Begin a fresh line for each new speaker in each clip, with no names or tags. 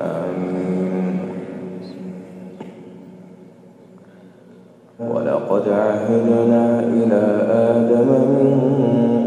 آمين ولقد عهدنا إلى آدم من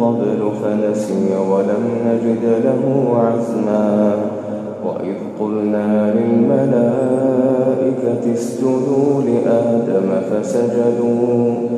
قبل فنسي ولم نجد له عزما. وإذ قلنا للملائكة اسجدوا لآدم فسجدوا.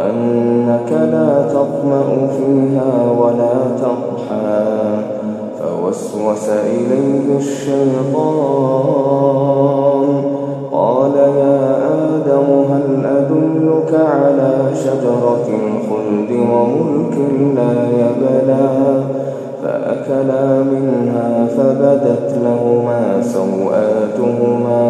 وأنك لا تظمأ فيها ولا تضحى فوسوس إليه الشيطان. قال يا آدم هل أدلك على شجرة الخلد وملك لا يبلى؟ فأكلا منها فبدت لهما سوآتهما.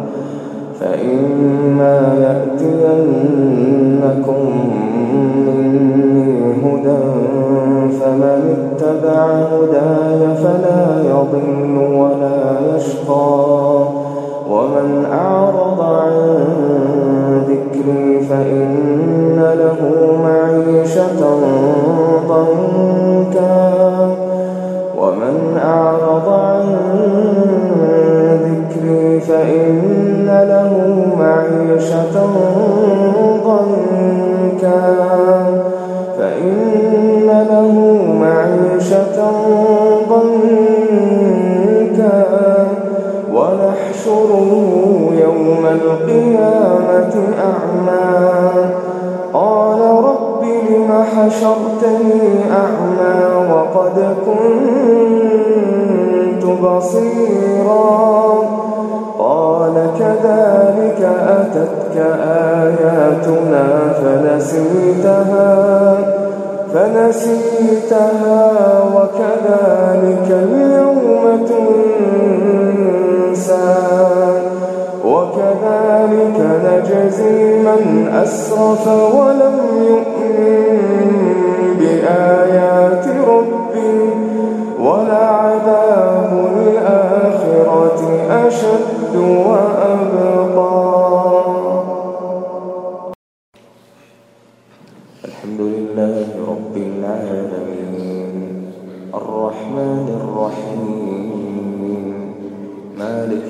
فإما يأتينكم مني هدى فمن اتبع هداي فلا يضل ولا يشقى ومن أعرض عن ذكري فإن له معيشة ضنكا ومن أعرض عن ذكري فإن معيشة ضنكا فإن له معيشة ضنكا ونحشره يوم القيامة أعمى قال رب لم حشرتني أعمى وقد كنت بصيرا قال كذلك أتتك آياتنا فنسيتها فنسيتها وكذلك اليوم تنسى وكذلك نجزي من أسرف ولم يؤمن.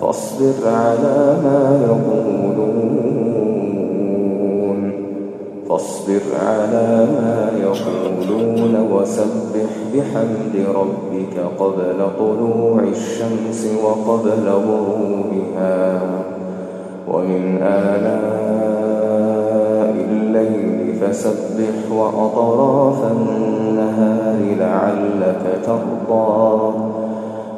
فاصبر على ما يقولون. فاصبر على ما يقولون وسبح بحمد ربك قبل طلوع الشمس وقبل غروبها. ومن آلاء الليل فسبح وأطراف النهار لعلك ترضى.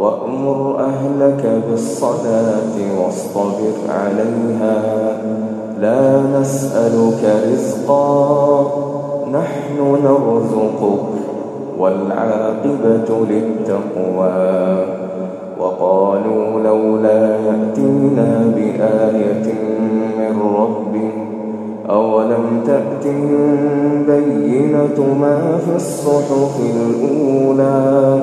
وأمر أهلك بالصلاة واصطبر عليها. لا نسألك رزقا نحن نرزقك والعاقبة للتقوى. وقالوا لولا يأتينا بآية من ربه أولم تأتهم بينة ما في الصحف الأولى؟